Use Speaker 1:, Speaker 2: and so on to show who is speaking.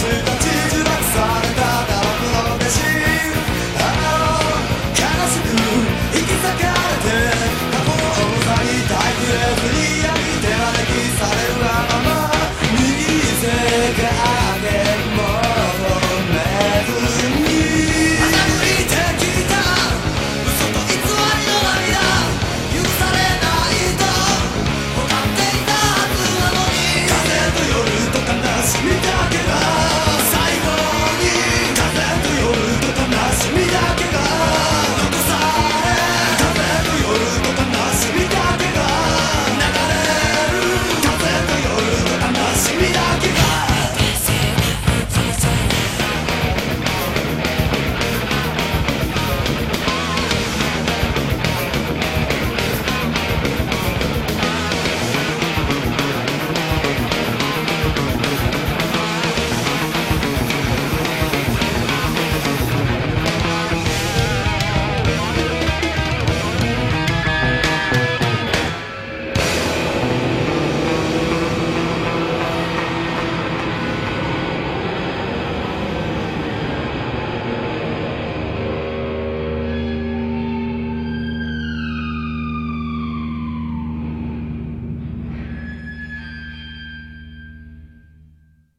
Speaker 1: to